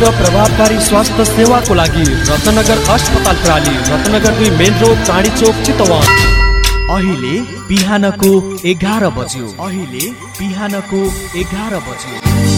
र प्रभावकारी स्वास्थ्य सेवाको लागि रत्नगर अस्पताल प्राली रत्नगर दुई मेन रोड चाँडी चोक चितवन अहिले बिहानको एघार बज्यो अहिले बिहानको एघार बज्यो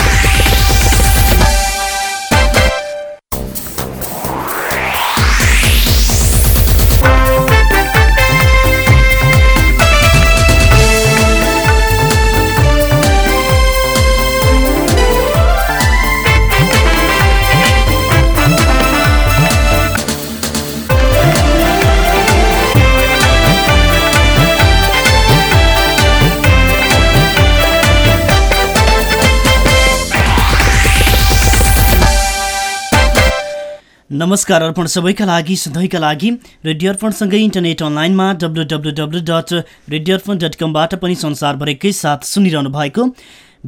नमस्कार अर्पण सबैका लागि सधैँका लागि रेडियो अर्पणसँगै इन्टरनेट अनलाइनमा W W W dot radio Arpan dot कमबाट पनि संसारभरिकै साथ सुनिरहनु भएको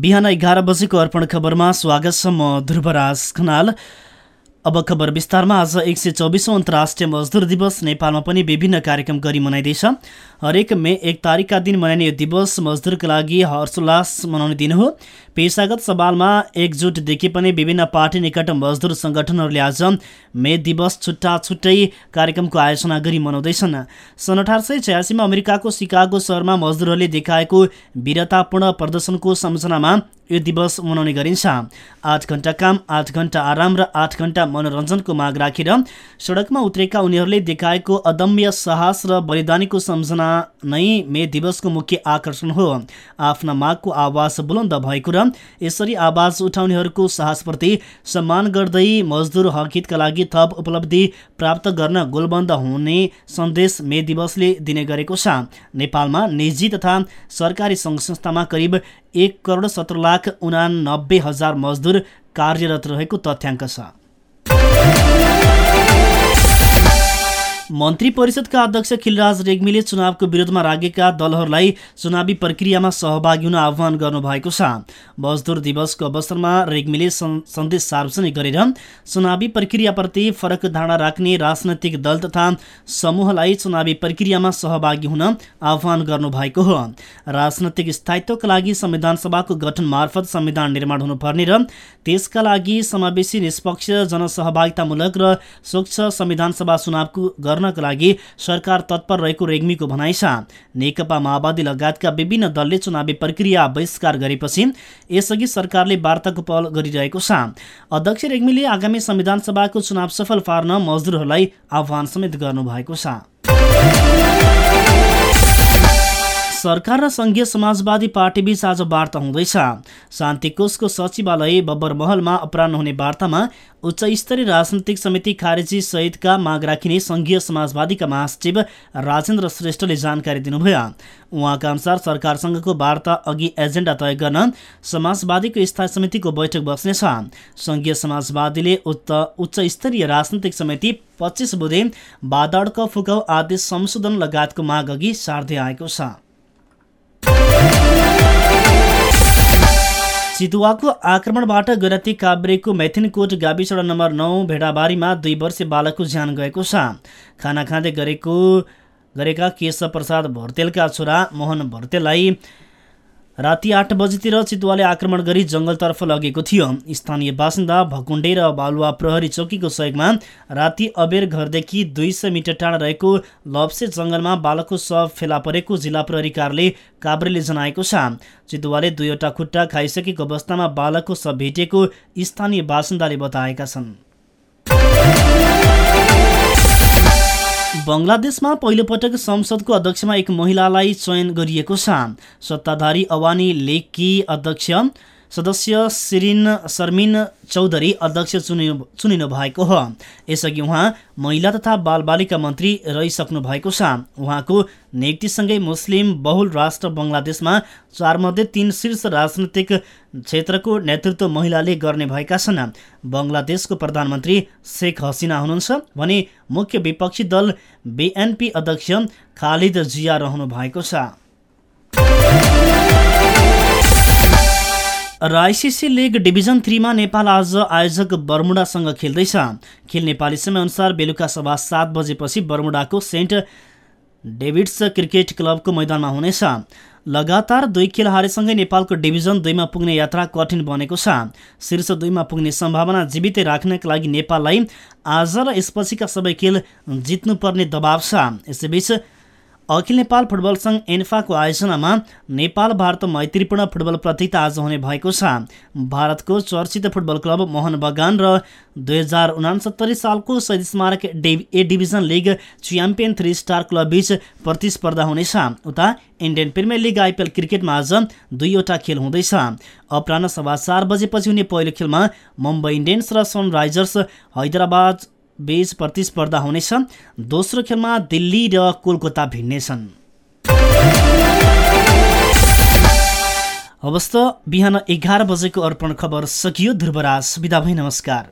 बिहान एघार बजेको अर्पण खबरमा स्वागत छ म ध्रुवराज खनाल। अब खबर विस्तारमा आज एक सय चौबिसौँ अन्तर्राष्ट्रिय मजदुर दिवस नेपालमा पनि विभिन्न कार्यक्रम गरी मनाइँदैछ। हरेक मे एक तारिकका दिन मनाइने यो दिवस मजदुरका लागि हर्षोल्लास मनाउने दिन हो। पेसागत सवालमा एकजुट देखि पनि विभिन्न पार्टी निकट मजदुर सङ्गठनहरूले आज मे दिवस छुट्टा छुट्टै कार्यक्रमको आयोजना गरी मनाउँदैछन्। सन् अठार सय छयासीमा अमेरिकाको सिकागो सहरमा मजदुरहरूले देखाएको वीरतापूर्ण प्रदर्शनको सम्झनामा यो दिवस मनाउने गरिन्छ। आठ घन्टा काम आठ घन्टा आराम र आठ घन्टा मनोरञ्जनको माग राखेर सडकमा उत्रेका उनीहरूले देखाएको अदम्य साहस र बलिदानीको सम्झना नै मे दिवसको मुख्य आकर्षण हो। आफ्ना मागको आवाज बुलन्द भएको र यसरी आवाज उठाउनेहरूको साहसप्रति सम्मान गर्दै मजदुर हकितका लागि थप उपलब्धि प्राप्त गर्न गोलबन्द हुने सन्देश मे दिवसले दिने गरेको छ। नेपालमा निजी तथा सरकारी सङ्घ संस्थामा करिब एक करोड सत्र लाख उनानब्बे हजार मजदुर कार्यरत रहेको तथ्याङ्क छ। मन्त्री परिषदका अध्यक्ष खिलराज रेग्मीले चुनावको विरोधमा लागेका दलहरूलाई चुनावी प्रक्रियामा सहभागी हुन आह्वान गर्नुभएको छ। मजदुर दिवसको अवसरमा रेग्मीले सन्देश सार्वजनिक गरेर चुनावी प्रक्रियाप्रति फरक धारणा राख्ने राजनैतिक दल तथा समूहलाई चुनावी प्रक्रियामा सहभागी हुन आह्वान गर्नुभएको हो। राजनैतिक स्थायित्वका लागि संविधान सभाको गठन मार्फत संविधान निर्माण हुनुपर्ने र त्यसका लागि समावेशी निष्पक्ष जनसहभागितामूलक र स्वच्छ संविधान सभा चुनावको गर्नका लागि सरकार तत्पर रहेको रेग्मीको भनाइ छ। नेकपा माओवादी लगायतका विभिन्न दलले चुनावी प्रक्रिया बहिष्कार गरेपछि यसअघि सरकारले वार्ताको पहल गरिरहेको छ। अध्यक्ष रेग्मीले आगामी संविधान सभाको चुनाव सफल पार्न मजदुरहरूलाई आह्वान समेत गर्नुभएको छ। सरकार र सङ्घीय समाजवादी पार्टीबीच आज वार्ता हुँदैछ। शान्ति कोषको सचिवालय बब्बर महलमा अपराह्न हुने वार्तामा उच्च स्तरीय राजनैतिक समिति खारेजी सहितका माग राखिने सङ्घीय समाजवादीका महासचिव राजेन्द्र श्रेष्ठले जानकारी दिनुभयो। उहाँका अनुसार सरकारसँगको वार्ता अघि एजेन्डा तय गर्न समाजवादीको स्थायी समितिको बैठक बस्नेछ। सङ्घीय समाजवादीले उच्च उच्च स्तरीय राजनैतिक समिति पच्चिस बुधे बादडक फुकाउ आदेश संशोधन लगायतको माग अघि सार्दै आएको छ। चितुवाको आक्रमणबाट गैराती काभ्रेको मेथिनकोट गाविस नम्बर नौ भेडाबारीमा दुई वर्षीय बालकको ज्यान गएको छ। खाना खाँदै गरेको गरेका केशव प्रसाद भर्तेलका छोरा मोहन भर्तेललाई राति आठ बजीतिर चितुवाले आक्रमण गरी जङ्गलतर्फ लगेको थियो। स्थानीय बासिन्दा भकुण्डे र बालुवा प्रहरी चौकीको सहयोगमा राति अबेर घरदेखि दुई सय मिटर टाढा रहेको लप्से जङ्गलमा बालकको शव फेला परेको जिल्ला प्रहरी कार्यालय काभ्रेले जनाएको छ। चितुवाले दुईवटा खुट्टा खाइसकेको अवस्थामा बालकको शव भेटिएको स्थानीय बासिन्दाले बताएका छन्। बङ्गलादेशमा पहिलोपटक संसदको अध्यक्षमा एक महिलालाई चयन गरिएको छ। सत्ताधारी अवानी लेककी अध्यक्ष सदस्य सिरिन शर्मिन चौधरी अध्यक्ष चुनिनु चुनिनु भएको हो। यसअघि उहाँ महिला तथा बालबालिका मन्त्री रहिसक्नु भएको छ। उहाँको नियुक्तिसँगै मुस्लिम बहुल राष्ट्र बङ्गलादेशमा चारमध्ये तीन शीर्ष राजनैतिक क्षेत्रको नेतृत्व महिलाले गर्ने भएका छन्। बङ्गलादेशको प्रधानमन्त्री शेख हसिना हुनुहुन्छ। भने मुख्य विपक्षी दल बिएनपी अध्यक्ष खालिद जिया रहनु भएको छ। र आइसिसी लिग डिभिजन थ्रीमा नेपाल आज आयोजक बर्मुडासँग खेल्दैछ। खेल नेपाली समयअनुसार बेलुका सभा सात बजेपछि बर्मुडाको सेन्ट डेभिड्स क्रिकेट क्लबको मैदानमा हुनेछ। लगातार दुई खेल हारेसँगै नेपालको डिभिजन दुईमा पुग्ने यात्रा कठिन बनेको छ। शीर्ष दुईमा पुग्ने सम्भावना जीवितै राख्नका लागि नेपाललाई आज र यसपछिका सबै खेल जित्नुपर्ने दबाव छ। यसैबीच अखिल नेपाल फुटबल सङ्घ एन्फाको आयोजनामा नेपाल भारत मैत्रीपूर्ण फुटबल प्रतियोगिता आज हुने भएको छ। भारतको चर्चित फुटबल क्लब मोहन बगान र दुई हजार उनासत्तरी सालको Shahid Smarak A division league champion three star club बीच प्रतिस्पर्धा हुनेछ। उता इन्डियन प्रिमियर लिग आइपिएल क्रिकेटमा आज दुईवटा खेल हुँदैछ। अपराह सभा चार बजेपछि हुने पहिलो खेलमा मुम्बई इन्डियन्स र सनराइजर्स हैदराबाद बीच प्रतिस्पर्धा हुनेछ दोस्रो खेलमा दिल्ली र कोलकाता भिड्नेछन् अवस्था बिहान एघार बजेको अर्पण खबर सकियो ध्रुवराज बिदा भई नमस्कार।